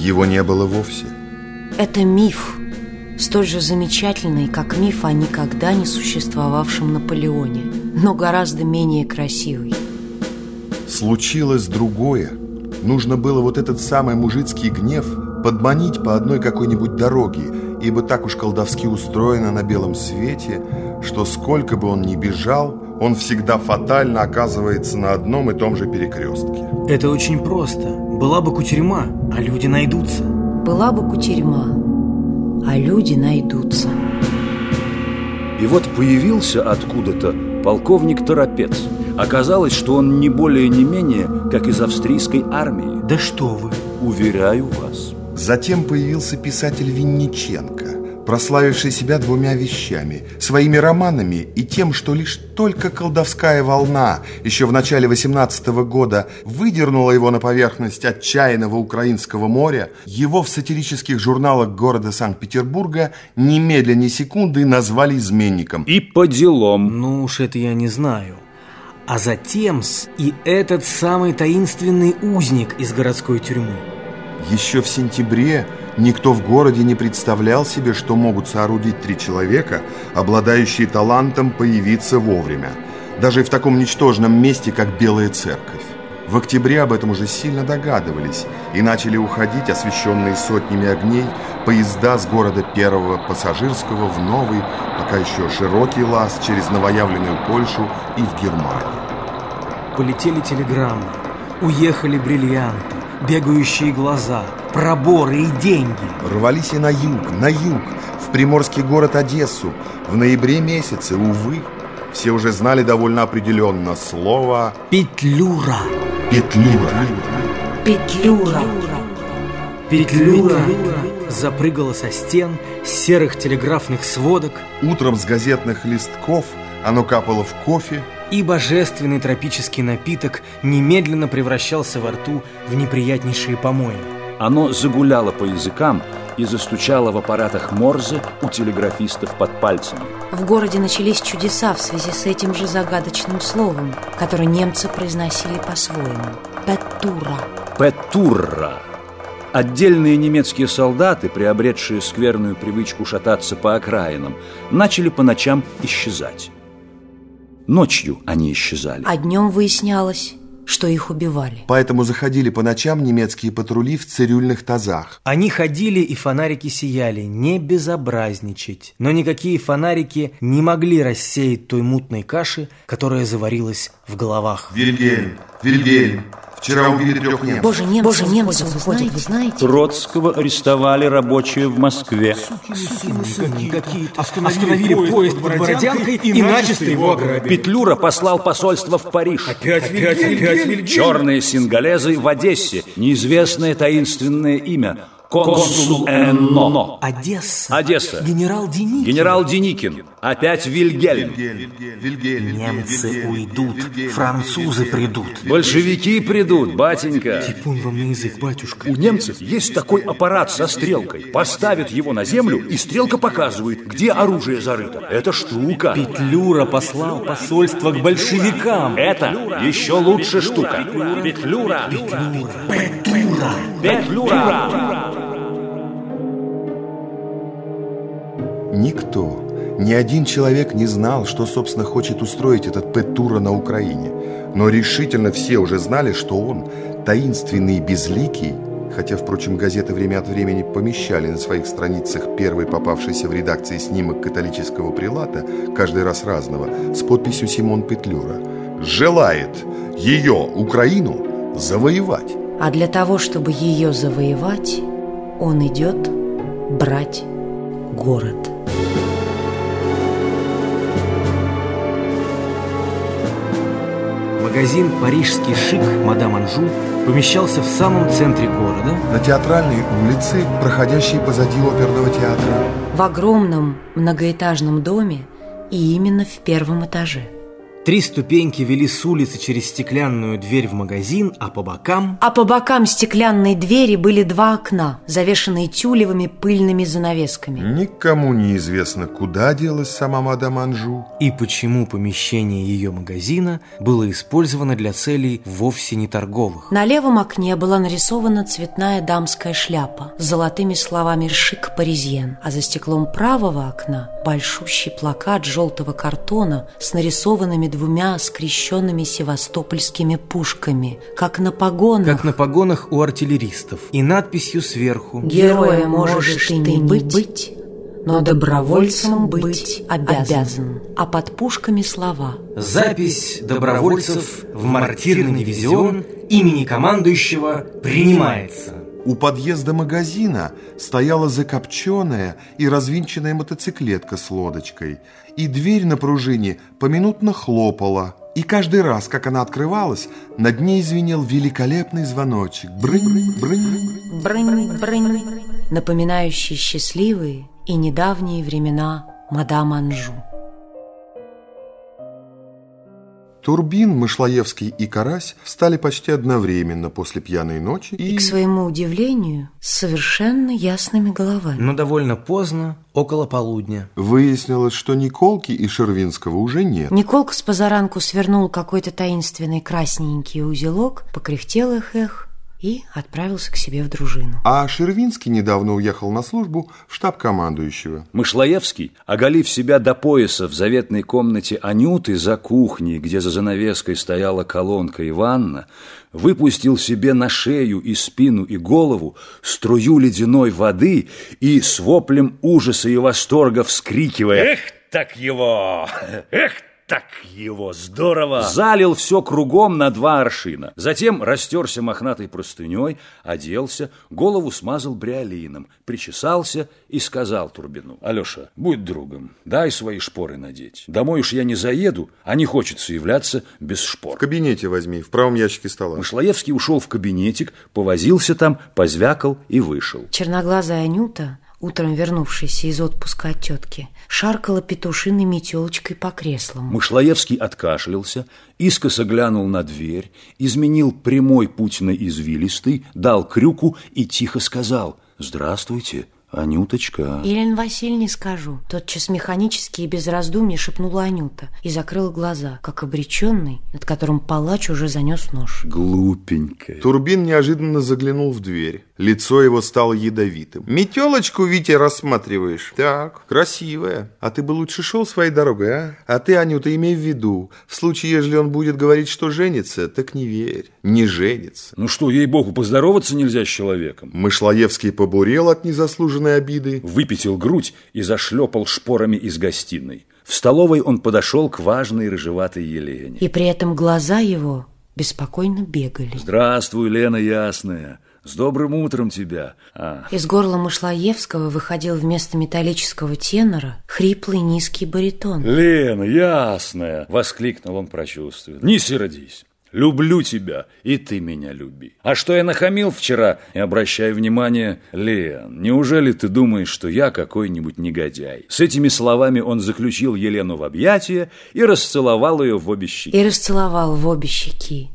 его не было вовсе. Это миф, столь же замечательный, как миф о никогда не существовавшем Наполеоне, но гораздо менее красивый. Случилось другое. Нужно было вот этот самый мужицкий гнев подманить по одной какой-нибудь дороге, ибо так уж колдовски устроено на белом свете, что сколько бы он ни бежал, он всегда фатально оказывается на одном и том же перекрестке. Это очень просто. Была бы кутерьма, а люди найдутся. Была бы кутерьма, а люди найдутся. И вот появился откуда-то полковник Торопец. Оказалось, что он не более не менее, как из австрийской армии. Да что вы! Уверяю вас. Затем появился писатель Винниченко, прославивший себя двумя вещами – своими романами и тем, что лишь только колдовская волна еще в начале 18 года выдернула его на поверхность отчаянного украинского моря, его в сатирических журналах города Санкт-Петербурга немедленно секунды назвали изменником. И по делам. Ну уж это я не знаю. А затем и этот самый таинственный узник из городской тюрьмы. Еще в сентябре никто в городе не представлял себе, что могут соорудить три человека, обладающие талантом появиться вовремя, даже в таком ничтожном месте, как Белая Церковь. В октябре об этом уже сильно догадывались и начали уходить, освещенные сотнями огней, поезда с города Первого Пассажирского в новый, пока еще широкий лаз через новоявленную Польшу и в Германию. Полетели телеграммы, уехали бриллианты, бегающие глаза, проборы и деньги. Рвались и на юг, на юг, в приморский город Одессу. В ноябре месяце, увы, все уже знали довольно определенно слово Петлюра. «Петлюра». Петлюра. Петлюра запрыгала со стен, с серых телеграфных сводок, Утром с газетных листков оно капало в кофе, и божественный тропический напиток немедленно превращался во рту в неприятнейшие помои. Оно загуляло по языкам и застучало в аппаратах Морзе у телеграфистов под пальцами. В городе начались чудеса в связи с этим же загадочным словом, которое немцы произносили по-своему. Петура. Петурра. Отдельные немецкие солдаты, приобретшие скверную привычку шататься по окраинам, начали по ночам исчезать. Ночью они исчезали. А днем выяснялось, что их убивали. поэтому заходили по ночам немецкие патрули в цирюльных тазах. Они ходили, и фонарики сияли, не безобразничать. Но никакие фонарики не могли рассеять той мутной каши, которая заварилась в головах. Вильгельм, Вильгельм, вчера убили трех немцев. Боже, немцы, Боже, немцы выходят, вы знаете? Троцкого арестовали рабочие в Москве. Остановили поезд под Бородянкой и начисто его ограбили. Петлюра послал посольство в Париж. Опять, опять, опять Черные сингалезы в Одессе. Неизвестное таинственное имя. Консул Энно. Одесса. Одесса. Генерал Деникин. Генерал Деникин. Опять Вильгельм. Вильгельм. Немцы уйдут, французы придут. Большевики придут, батенька. Типун вам на язык, батюшка. У немцев есть такой аппарат со стрелкой. Поставят его на землю, и стрелка показывает, где оружие зарыто. Это штука. Петлюра послал посольство к большевикам. Это еще лучше штука. Петлюра. Петлюра. Петлюра. Никто, ни один человек не знал, что, собственно, хочет устроить этот Петура на Украине. Но решительно все уже знали, что он таинственный и безликий, хотя, впрочем, газеты время от времени помещали на своих страницах первый попавшийся в редакции снимок католического прилата, каждый раз разного, с подписью Симон Петлюра, желает ее, Украину, завоевать. А для того, чтобы ее завоевать, он идет брать город. Магазин «Парижский шик» мадам Анжу помещался в самом центре города. На театральной улице, проходящей позади оперного театра. В огромном многоэтажном доме и именно в первом этаже. Три ступеньки вели с улицы через стеклянную дверь в магазин, а по бокам... А по бокам стеклянной двери были два окна, завешенные тюлевыми пыльными занавесками. Никому не известно, куда делась сама мадам Анжу. И почему помещение ее магазина было использовано для целей вовсе не торговых. На левом окне была нарисована цветная дамская шляпа с золотыми словами «Шик Паризьен», а за стеклом правого окна большущий плакат желтого картона с нарисованными двумя скрещенными севастопольскими пушками, как на погонах. Как на погонах у артиллеристов. И надписью сверху «Героя можешь ты не быть, но добровольцем быть обязан». А под пушками слова Запись добровольцев в мартирный дивизион имени командующего принимается. У подъезда магазина стояла закопченная и развинченная мотоциклетка с лодочкой, и дверь на пружине поминутно хлопала, и каждый раз, как она открывалась, над ней звенел великолепный звоночек. Брынь, брынь, брынь, брынь, напоминающий счастливые и недавние времена мадам Анжу. Турбин, Мышлоевский и Карась встали почти одновременно после пьяной ночи и... И, к своему удивлению, с совершенно ясными головами. Но довольно поздно, около полудня. Выяснилось, что Николки и Шервинского уже нет. Николка с позаранку свернул какой-то таинственный красненький узелок, покряхтел их эх, и отправился к себе в дружину. А Шервинский недавно уехал на службу в штаб командующего. Мышлоевский, оголив себя до пояса в заветной комнате Анюты за кухней, где за занавеской стояла колонка и ванна, выпустил себе на шею и спину и голову струю ледяной воды и с воплем ужаса и восторга вскрикивая «Эх, так его! Эх, так его здорово! Залил все кругом на два аршина. Затем растерся мохнатой простыней, оделся, голову смазал бриолином, причесался и сказал Турбину. Алеша, будь другом, дай свои шпоры надеть. Домой уж я не заеду, а не хочется являться без шпор. В кабинете возьми, в правом ящике стола. Мышлоевский ушел в кабинетик, повозился там, позвякал и вышел. Черноглазая Анюта утром вернувшаяся из отпуска от тетки, шаркала петушиной метелочкой по креслам. Мышлоевский откашлялся, искоса глянул на дверь, изменил прямой путь на извилистый, дал крюку и тихо сказал «Здравствуйте». Анюточка. Елена Васильевне скажу. Тотчас механически и без раздумий шепнула Анюта и закрыла глаза, как обреченный, над которым палач уже занес нож. Глупенькая. Турбин неожиданно заглянул в дверь. Лицо его стало ядовитым. Метелочку, Витя, рассматриваешь? Так, красивая. А ты бы лучше шел своей дорогой, а? А ты, Анюта, имей в виду, в случае, если он будет говорить, что женится, так не верь. Не женится. Ну что, ей-богу, поздороваться нельзя с человеком? Мышлоевский побурел от незаслуженной обиды. Выпятил грудь и зашлепал шпорами из гостиной. В столовой он подошел к важной рыжеватой Елене. И при этом глаза его беспокойно бегали. Здравствуй, Лена Ясная. С добрым утром тебя. А. Из горла Мышлоевского выходил вместо металлического тенора хриплый низкий баритон. Лена, ясная! Воскликнул он прочувственно. Не сердись. Люблю тебя, и ты меня люби. А что я нахамил вчера, и обращай внимание, Лен, неужели ты думаешь, что я какой-нибудь негодяй? С этими словами он заключил Елену в объятия и расцеловал ее в обе щеки. И расцеловал в обе щеки.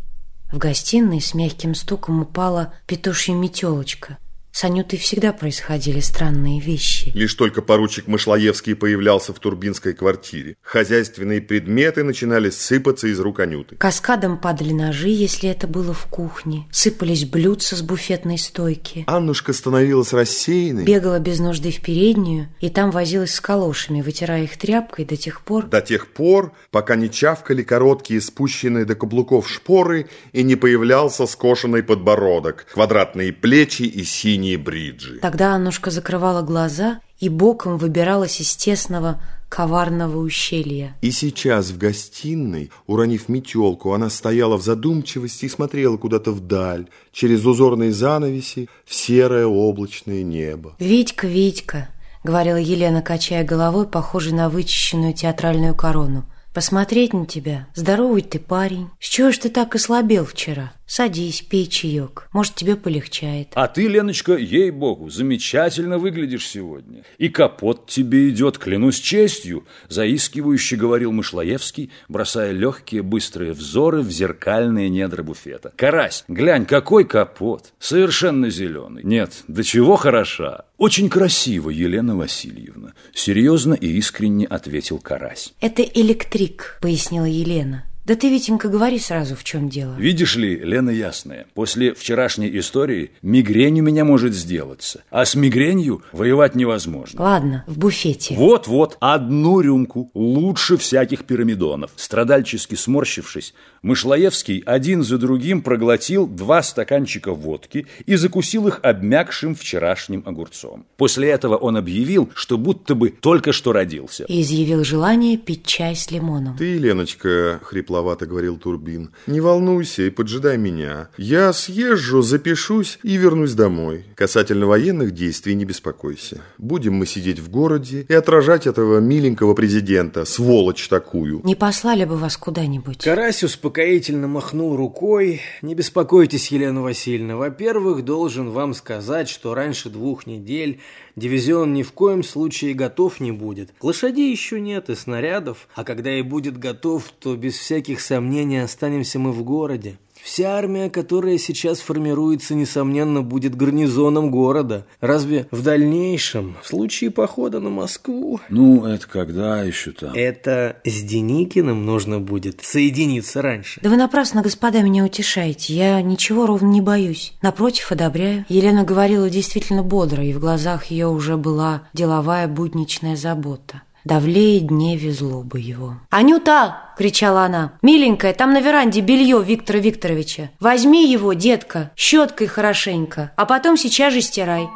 В гостиной с мягким стуком упала петушья метелочка. С Анютой всегда происходили странные вещи. Лишь только поручик Мышлоевский появлялся в турбинской квартире. Хозяйственные предметы начинали сыпаться из рук Анюты. Каскадом падали ножи, если это было в кухне. Сыпались блюдца с буфетной стойки. Аннушка становилась рассеянной. Бегала без нужды в переднюю, и там возилась с калошами, вытирая их тряпкой до тех пор... До тех пор, пока не чавкали короткие спущенные до каблуков шпоры и не появлялся скошенный подбородок, квадратные плечи и синие синие бриджи. Тогда Аннушка закрывала глаза и боком выбиралась из тесного коварного ущелья. И сейчас в гостиной, уронив метелку, она стояла в задумчивости и смотрела куда-то вдаль, через узорные занавеси, в серое облачное небо. «Витька, Витька!» — говорила Елена, качая головой, похожей на вычищенную театральную корону. «Посмотреть на тебя. Здоровый ты парень. С чего ж ты так ослабел вчера?» Садись, пей чаек. Может, тебе полегчает. А ты, Леночка, ей-богу, замечательно выглядишь сегодня. И капот тебе идет, клянусь честью, заискивающе говорил Мышлоевский, бросая легкие быстрые взоры в зеркальные недра буфета. Карась, глянь, какой капот. Совершенно зеленый. Нет, до чего хороша. Очень красиво, Елена Васильевна. Серьезно и искренне ответил Карась. Это электрик, пояснила Елена. Да ты, Витенька, говори сразу, в чем дело. Видишь ли, Лена Ясная, после вчерашней истории мигрень у меня может сделаться. А с мигренью воевать невозможно. Ладно, в буфете. Вот-вот, одну рюмку, лучше всяких пирамидонов. Страдальчески сморщившись, Мышлоевский один за другим проглотил два стаканчика водки и закусил их обмякшим вчерашним огурцом. После этого он объявил, что будто бы только что родился. И изъявил желание пить чай с лимоном. Ты, Леночка, хрипло хрипловато говорил Турбин. «Не волнуйся и поджидай меня. Я съезжу, запишусь и вернусь домой. Касательно военных действий не беспокойся. Будем мы сидеть в городе и отражать этого миленького президента, сволочь такую». Не послали бы вас куда-нибудь? Карась успокоительно махнул рукой. «Не беспокойтесь, Елена Васильевна. Во-первых, должен вам сказать, что раньше двух недель дивизион ни в коем случае готов не будет. Лошадей еще нет и снарядов, а когда и будет готов, то без всяких сомнений останемся мы в городе. Вся армия, которая сейчас формируется, несомненно, будет гарнизоном города. Разве в дальнейшем, в случае похода на Москву... Ну, это когда еще там? Это с Деникиным нужно будет соединиться раньше. Да вы напрасно, господа, меня утешаете. Я ничего ровно не боюсь. Напротив, одобряю. Елена говорила действительно бодро, и в глазах ее уже была деловая будничная забота. Давлее дневе злобы его. «Анюта!» — кричала она. «Миленькая, там на веранде белье Виктора Викторовича. Возьми его, детка, щеткой хорошенько, а потом сейчас же стирай».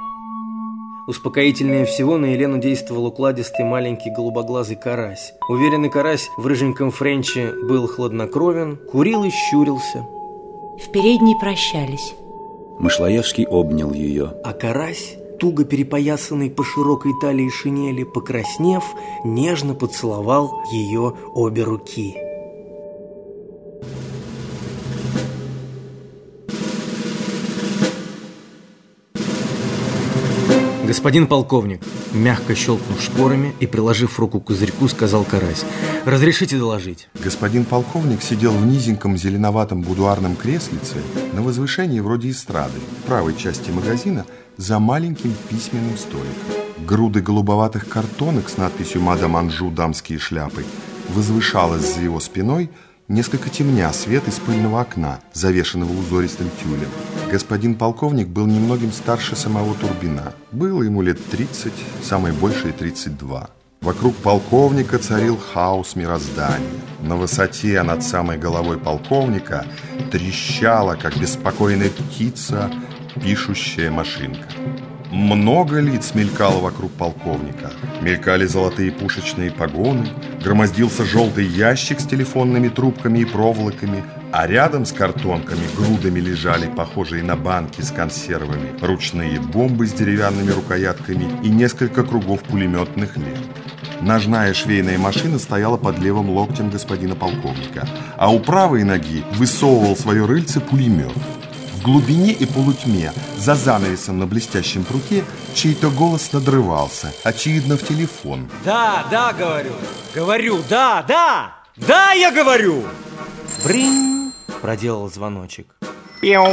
Успокоительнее всего на Елену действовал укладистый маленький голубоглазый карась. Уверенный карась в рыженьком френче был хладнокровен, курил и щурился. В передней прощались. Мышлоевский обнял ее. А карась туго перепоясанный по широкой талии шинели, покраснев, нежно поцеловал ее обе руки. «Господин полковник», мягко щелкнув шпорами и приложив руку к козырьку, сказал Карась, «разрешите доложить». Господин полковник сидел в низеньком зеленоватом будуарном креслице на возвышении вроде эстрады, в правой части магазина – за маленьким письменным столиком. Груды голубоватых картонок с надписью «Мадам Анжу. Дамские шляпы» возвышалась за его спиной, несколько темня свет из пыльного окна, завешенного узористым тюлем. Господин полковник был немногим старше самого Турбина. Было ему лет 30, самое большее 32. Вокруг полковника царил хаос мироздания. На высоте над самой головой полковника трещала, как беспокойная птица, пишущая машинка. Много лиц мелькало вокруг полковника. Мелькали золотые пушечные погоны, громоздился желтый ящик с телефонными трубками и проволоками, а рядом с картонками грудами лежали похожие на банки с консервами, ручные бомбы с деревянными рукоятками и несколько кругов пулеметных лент. Ножная швейная машина стояла под левым локтем господина полковника, а у правой ноги высовывал свое рыльце пулемет. В глубине и полутьме, за занавесом на блестящем пруке, чей-то голос надрывался, очевидно, в телефон. Да, да, говорю, говорю, да, да, да, я говорю. Бринь, проделал звоночек. Пяу,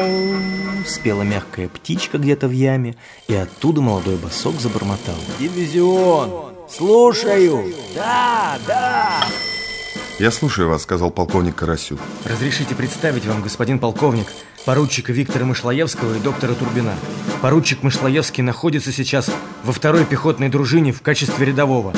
спела мягкая птичка где-то в яме, и оттуда молодой босок забормотал. Дивизион, слушаю, да, да. «Я слушаю вас», — сказал полковник Карасюк. «Разрешите представить вам, господин полковник, поручика Виктора Мышлоевского и доктора Турбина. Поручик Мышлоевский находится сейчас во второй пехотной дружине в качестве рядового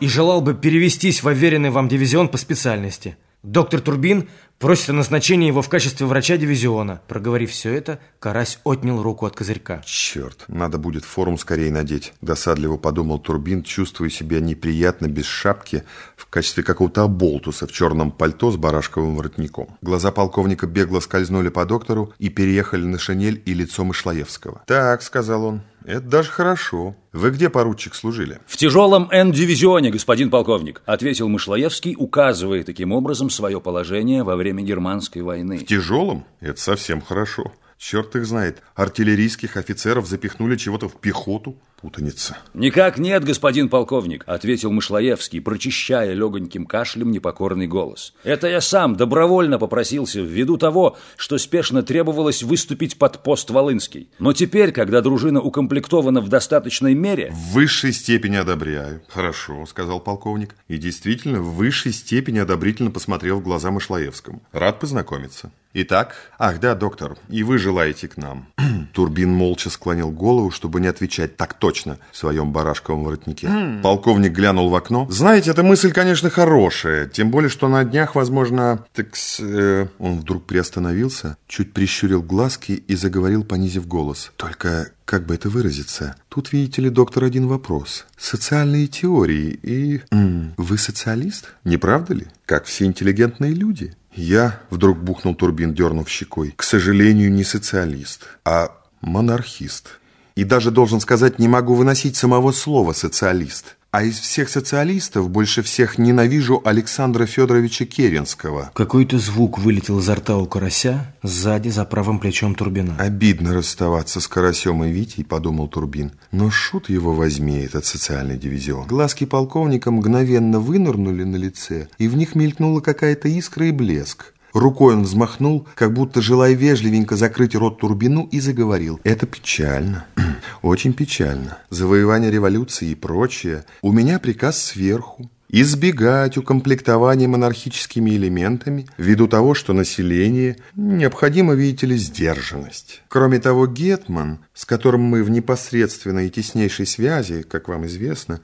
и желал бы перевестись в уверенный вам дивизион по специальности». Доктор Турбин просит о назначении его в качестве врача дивизиона. Проговорив все это, Карась отнял руку от козырька. Черт, надо будет форму скорее надеть. Досадливо подумал Турбин, чувствуя себя неприятно без шапки в качестве какого-то оболтуса в черном пальто с барашковым воротником. Глаза полковника бегло скользнули по доктору и переехали на шинель и лицо Мышлоевского. «Так», — сказал он, — «это даже хорошо. Вы где, поручик, служили? В тяжелом Н-дивизионе, господин полковник, ответил Мышлоевский, указывая таким образом свое положение во время германской войны. В тяжелом? Это совсем хорошо. Черт их знает, артиллерийских офицеров запихнули чего-то в пехоту. Путаница. Никак нет, господин полковник, ответил Мышлоевский, прочищая легоньким кашлем непокорный голос. Это я сам добровольно попросился ввиду того, что спешно требовалось выступить под пост Волынский. Но теперь, когда дружина укомплектована в достаточной мере... В высшей степени одобряю. Хорошо, сказал полковник. И действительно, в высшей степени одобрительно посмотрел в глаза Мышлоевскому. Рад познакомиться. Итак, ах да, доктор, и вы желаете к нам. Турбин молча склонил голову, чтобы не отвечать так точно в своем барашковом воротнике. Полковник глянул в окно. Знаете, эта мысль, конечно, хорошая, тем более, что на днях, возможно, так э... Он вдруг приостановился, чуть прищурил глазки и заговорил, понизив голос. Только как бы это выразиться? Тут, видите ли, доктор, один вопрос. Социальные теории и... -м, вы социалист? Не правда ли? Как все интеллигентные люди. Я, вдруг бухнул Турбин, дернув щекой, к сожалению, не социалист, а монархист. И даже, должен сказать, не могу выносить самого слова «социалист». А из всех социалистов больше всех ненавижу Александра Федоровича Керенского. Какой-то звук вылетел изо рта у карася сзади за правым плечом Турбина. Обидно расставаться с карасем и Витей, подумал Турбин. Но шут его возьми, этот социальный дивизион. Глазки полковника мгновенно вынырнули на лице, и в них мелькнула какая-то искра и блеск. Рукой он взмахнул, как будто желая вежливенько закрыть рот Турбину, и заговорил. Это печально, очень печально. Завоевание революции и прочее. У меня приказ сверху. Избегать укомплектования монархическими элементами ввиду того, что население необходимо, видите ли, сдержанность. Кроме того, Гетман, с которым мы в непосредственной и теснейшей связи, как вам известно,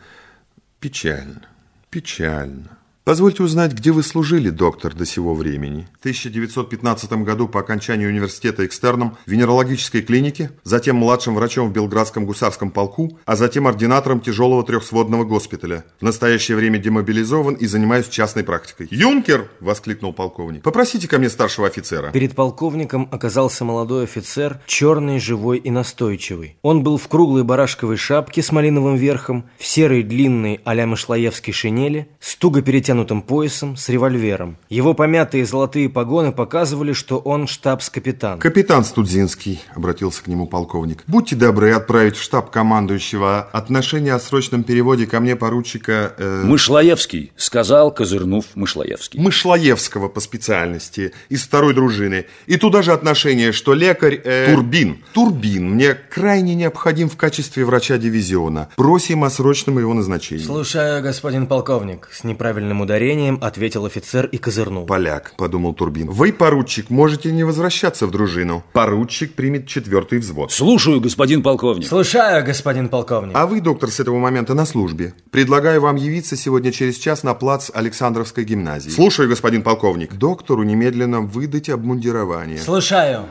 печально, печально. Позвольте узнать, где вы служили, доктор, до сего времени? В 1915 году по окончании университета экстерном в венерологической клинике, затем младшим врачом в Белградском гусарском полку, а затем ординатором тяжелого трехсводного госпиталя. В настоящее время демобилизован и занимаюсь частной практикой. «Юнкер!» – воскликнул полковник. «Попросите ко мне старшего офицера». Перед полковником оказался молодой офицер, черный, живой и настойчивый. Он был в круглой барашковой шапке с малиновым верхом, в серой длинной а-ля шинели, с туго перетянутой обтянутым поясом с револьвером. Его помятые золотые погоны показывали, что он штабс-капитан. «Капитан Студзинский», — обратился к нему полковник, — «будьте добры отправить в штаб командующего отношение о срочном переводе ко мне поручика...» э... «Мышлоевский», — сказал, козырнув Мышлоевский. «Мышлоевского по специальности, из второй дружины. И туда же отношение, что лекарь... Э... Турбин. Турбин мне крайне необходим в качестве врача дивизиона. Просим о срочном его назначении». «Слушаю, господин полковник», с неправильным ударением ответил офицер и козырнул. «Поляк», — подумал Турбин. «Вы, поручик, можете не возвращаться в дружину. Поручик примет четвертый взвод». «Слушаю, господин полковник». «Слушаю, господин полковник». «А вы, доктор, с этого момента на службе. Предлагаю вам явиться сегодня через час на плац Александровской гимназии». «Слушаю, господин полковник». «Доктору немедленно выдать обмундирование». «Слушаю».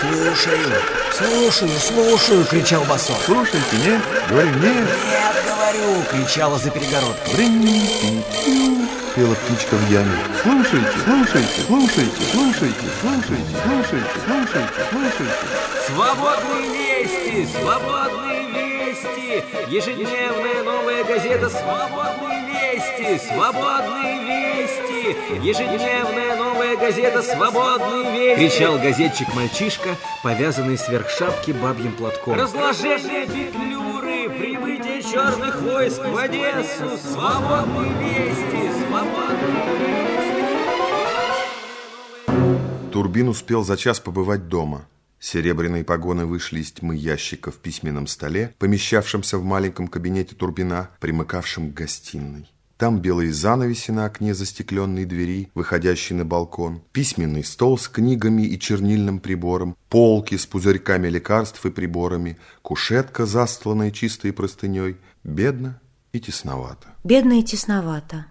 «Слушаю, слушаю, слушаю!» — кричал Басов. «Слушайте, нет?» «Говорю, нет!» «Нет, говорю!» — кричала за перегородкой. пела птичка в яме. «Слушайте, слушайте, слушайте, слушайте, слушайте, слушайте, слушайте, слушайте!» «Свободные вести! Свободные вести! Ежедневная новая газета «Свободные вести! Свободные вести! Ежедневная новая газета «Свободные вести!» Кричал газетчик-мальчишка, повязанный сверх шапки бабьим платком. Разложение петлюры! Прибытие черных войск в Одессу! Свободные вести! Свободные вести! Турбин успел за час побывать дома. Серебряные погоны вышли из тьмы ящика в письменном столе, помещавшемся в маленьком кабинете Турбина, примыкавшем к гостиной. Там белые занавеси на окне застекленной двери, выходящей на балкон, письменный стол с книгами и чернильным прибором, полки с пузырьками лекарств и приборами, кушетка, застланная чистой простыней. Бедно и тесновато. Бедно и тесновато,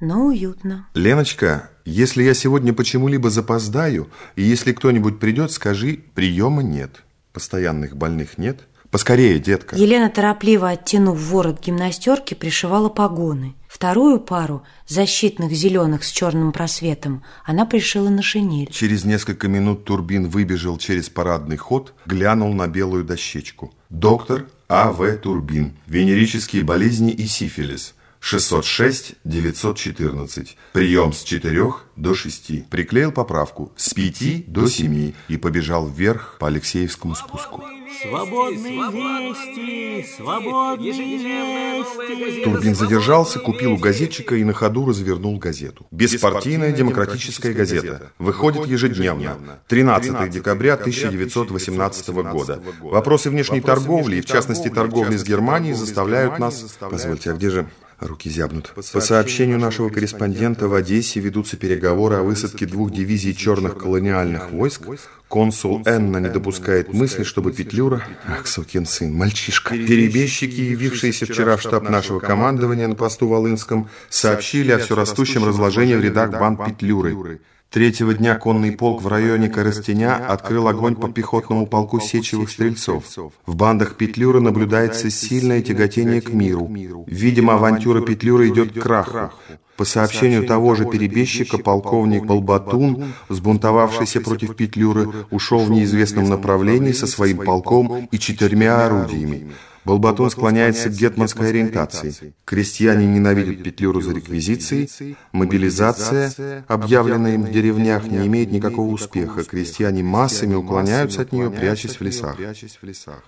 но уютно. Леночка, если я сегодня почему-либо запоздаю, и если кто-нибудь придет, скажи, приема нет. Постоянных больных нет, Поскорее, детка. Елена, торопливо оттянув ворот гимнастерки, пришивала погоны. Вторую пару, защитных зеленых с черным просветом, она пришила на шинель. Через несколько минут Турбин выбежал через парадный ход, глянул на белую дощечку. Доктор А.В. Турбин. Венерические болезни и сифилис. 606-914. Прием с 4 до 6. Приклеил поправку с 5 до 7 и побежал вверх по Алексеевскому спуску. Свободные вести! Свободные вести! Турбин задержался, купил у газетчика и на ходу развернул газету. Беспартийная демократическая газета. Выходит ежедневно. 13 декабря 1918 года. Вопросы внешней торговли, и в частности торговли с Германией, заставляют нас... Позвольте, а где же... Руки зябнут. По сообщению нашего корреспондента в Одессе ведутся переговоры о высадке двух дивизий черных колониальных войск. Консул Энна не допускает мысли, чтобы Петлюра... Ах, сукин сын, мальчишка. Перебежчики, явившиеся вчера в штаб нашего командования на посту Волынском, сообщили о все растущем разложении в рядах банд Петлюры. Третьего дня конный полк в районе Коростеня открыл огонь по пехотному полку сечевых стрельцов. В бандах Петлюры наблюдается сильное тяготение к миру. Видимо, авантюра Петлюры идет к краху. По сообщению того же перебежчика, полковник Балбатун, сбунтовавшийся против Петлюры, ушел в неизвестном направлении со своим полком и четырьмя орудиями. Балбатон склоняется к гетманской ориентации. Крестьяне ненавидят Петлюру за реквизиции. Мобилизация, объявленная им в деревнях, не имеет никакого успеха. Крестьяне массами уклоняются от нее, прячась в лесах.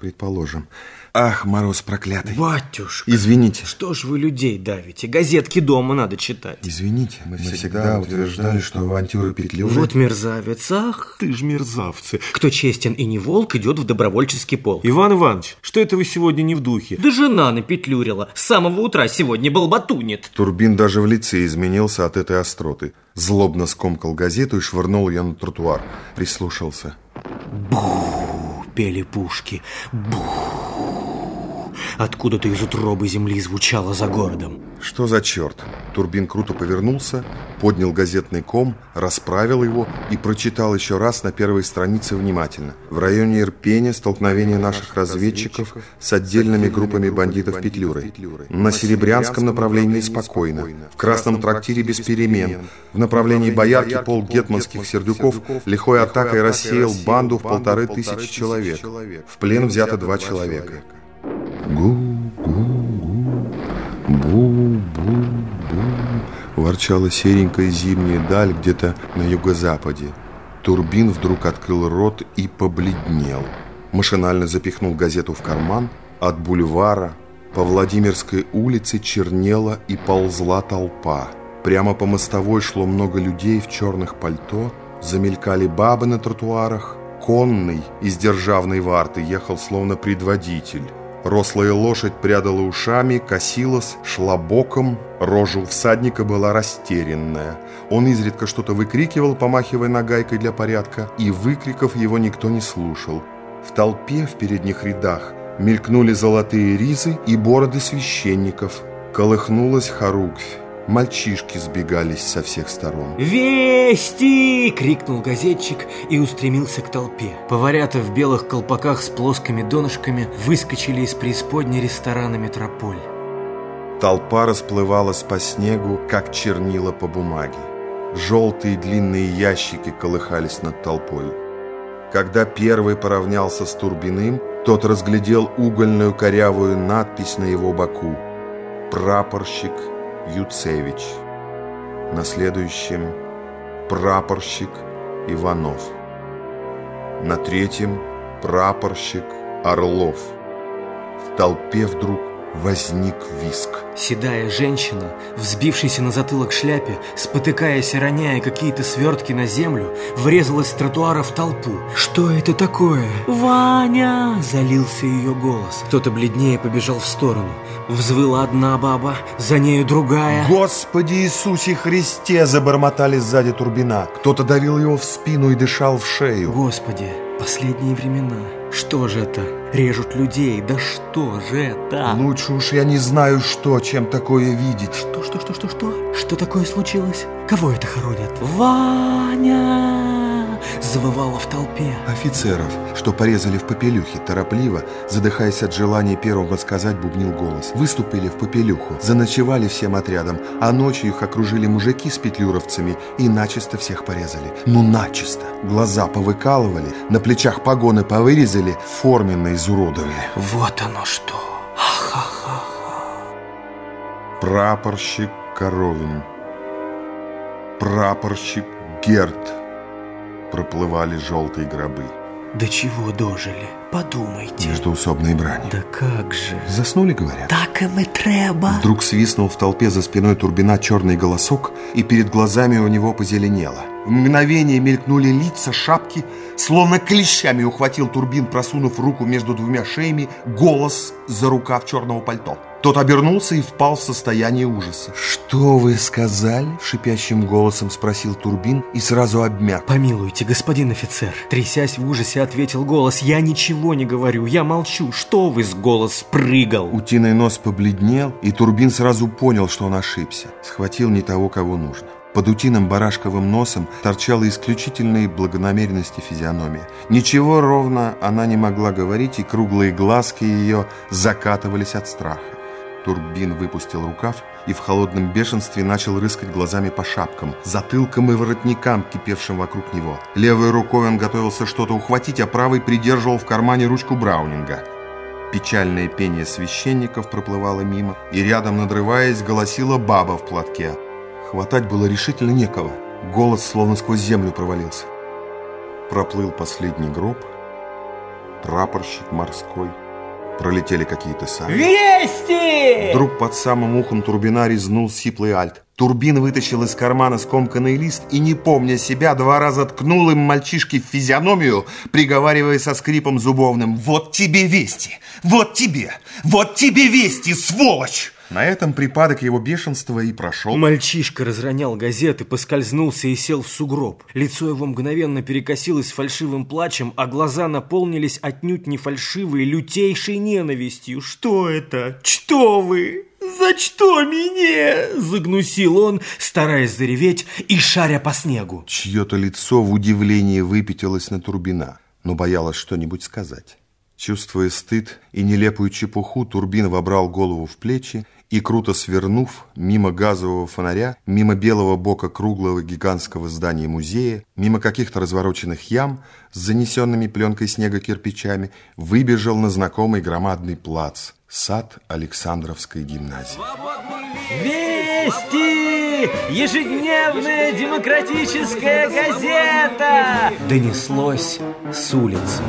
Предположим. Ах, мороз проклятый. Батюшка! Извините. Что ж вы людей давите? Газетки дома надо читать. Извините, мы всегда утверждали, что авантюры Петлюры... Вот мерзавец, ах! Ты ж мерзавцы. Кто честен и не волк, идет в добровольческий полк. Иван Иванович, что это вы сегодня не в духе? Да жена напетлюрила. С самого утра сегодня балбатунит. Турбин даже в лице изменился от этой остроты. Злобно скомкал газету и швырнул ее на тротуар. Прислушался. Бух, пели пушки. Бух. Откуда-то из утробы земли звучало за городом. Что за черт? Турбин круто повернулся, поднял газетный ком, расправил его и прочитал еще раз на первой странице внимательно. В районе Ирпеня столкновение наших разведчиков с отдельными группами бандитов Петлюры. На Серебрянском направлении спокойно. В Красном трактире без перемен. В направлении Боярки пол гетманских сердюков лихой атакой рассеял банду в полторы тысячи человек. В плен взято два человека. Гу-гу-гу, бу-бу-бу, ворчала серенькая зимняя даль где-то на юго-западе. Турбин вдруг открыл рот и побледнел. Машинально запихнул газету в карман. От бульвара по Владимирской улице чернела и ползла толпа. Прямо по мостовой шло много людей в черных пальто. Замелькали бабы на тротуарах. Конный из державной варты ехал словно предводитель. Рослая лошадь прядала ушами, косилась, шла боком. Рожа у всадника была растерянная. Он изредка что-то выкрикивал, помахивая нагайкой для порядка, и выкриков его никто не слушал. В толпе в передних рядах мелькнули золотые ризы и бороды священников. Колыхнулась хоругвь. Мальчишки сбегались со всех сторон. «Вести!» — крикнул газетчик и устремился к толпе. Поварята в белых колпаках с плоскими донышками выскочили из преисподней ресторана «Метрополь». Толпа расплывалась по снегу, как чернила по бумаге. Желтые длинные ящики колыхались над толпой. Когда первый поравнялся с Турбиным, тот разглядел угольную корявую надпись на его боку «Прапорщик Юцевич. На следующем прапорщик Иванов. На третьем прапорщик Орлов. В толпе вдруг возник виск. Седая женщина, взбившаяся на затылок шляпе, спотыкаясь и роняя какие-то свертки на землю, врезалась с тротуара в толпу. «Что это такое?» «Ваня!» – залился ее голос. Кто-то бледнее побежал в сторону. Взвыла одна баба, за нею другая. «Господи Иисусе Христе!» – забормотали сзади Турбина. Кто-то давил его в спину и дышал в шею. Господи, последние времена. Что же это? Режут людей, да что же это? Лучше уж я не знаю, что, чем такое видеть. Что, что, что, что, что? Что такое случилось? Кого это хоронят? Ваня! Завывало в толпе. Офицеров, что порезали в попелюхе, торопливо, задыхаясь от желания первого сказать, бубнил голос. Выступили в попелюху, заночевали всем отрядом, а ночью их окружили мужики с петлюровцами и начисто всех порезали. Ну, начисто. Глаза повыкалывали, на плечах погоны повырезали, форменно изуродовали. Вот оно что. Прапорщик Коровин. Прапорщик Герд. Проплывали желтые гробы. До чего дожили? Подумайте. Междуусобные брани. Да как же. Заснули, говорят? Так им и треба. Вдруг свистнул в толпе за спиной Турбина черный голосок, и перед глазами у него позеленело. В мгновение мелькнули лица, шапки, словно клещами ухватил Турбин, просунув руку между двумя шеями, голос за рукав черного пальто. Тот обернулся и впал в состояние ужаса. «Что вы сказали?» – шипящим голосом спросил Турбин и сразу обмяк. Помилуйте, господин офицер. Трясясь в ужасе, ответил голос. Я ничего не говорю, я молчу. Что вы с голос прыгал? Утиный нос побледнел, и Турбин сразу понял, что он ошибся. Схватил не того, кого нужно. Под утиным барашковым носом торчала исключительной благонамеренности физиономия. Ничего ровно она не могла говорить, и круглые глазки ее закатывались от страха. Турбин выпустил рукав и в холодном бешенстве начал рыскать глазами по шапкам, затылкам и воротникам, кипевшим вокруг него. Левой рукой он готовился что-то ухватить, а правой придерживал в кармане ручку Браунинга. Печальное пение священников проплывало мимо, и рядом, надрываясь, голосила баба в платке. Хватать было решительно некого. Голос словно сквозь землю провалился. Проплыл последний гроб, прапорщик морской – Пролетели какие-то сани. Вести! Вдруг под самым ухом Турбина резнул сиплый альт. Турбин вытащил из кармана скомканный лист и, не помня себя, два раза ткнул им мальчишке в физиономию, приговаривая со скрипом зубовным «Вот тебе вести! Вот тебе! Вот тебе вести, сволочь!» На этом припадок его бешенства и прошел. Мальчишка разронял газеты, поскользнулся и сел в сугроб. Лицо его мгновенно перекосилось фальшивым плачем, а глаза наполнились отнюдь не фальшивой, лютейшей ненавистью. «Что это? Что вы? За что меня?» Загнусил он, стараясь зареветь и шаря по снегу. Чье-то лицо в удивлении выпятилось на Турбина, но боялось что-нибудь сказать. Чувствуя стыд и нелепую чепуху, Турбин вобрал голову в плечи и, круто свернув, мимо газового фонаря, мимо белого бока круглого гигантского здания музея, мимо каких-то развороченных ям с занесенными пленкой снега кирпичами, выбежал на знакомый громадный плац, сад Александровской гимназии. Вести! Ежедневная демократическая газета! Донеслось с улицы.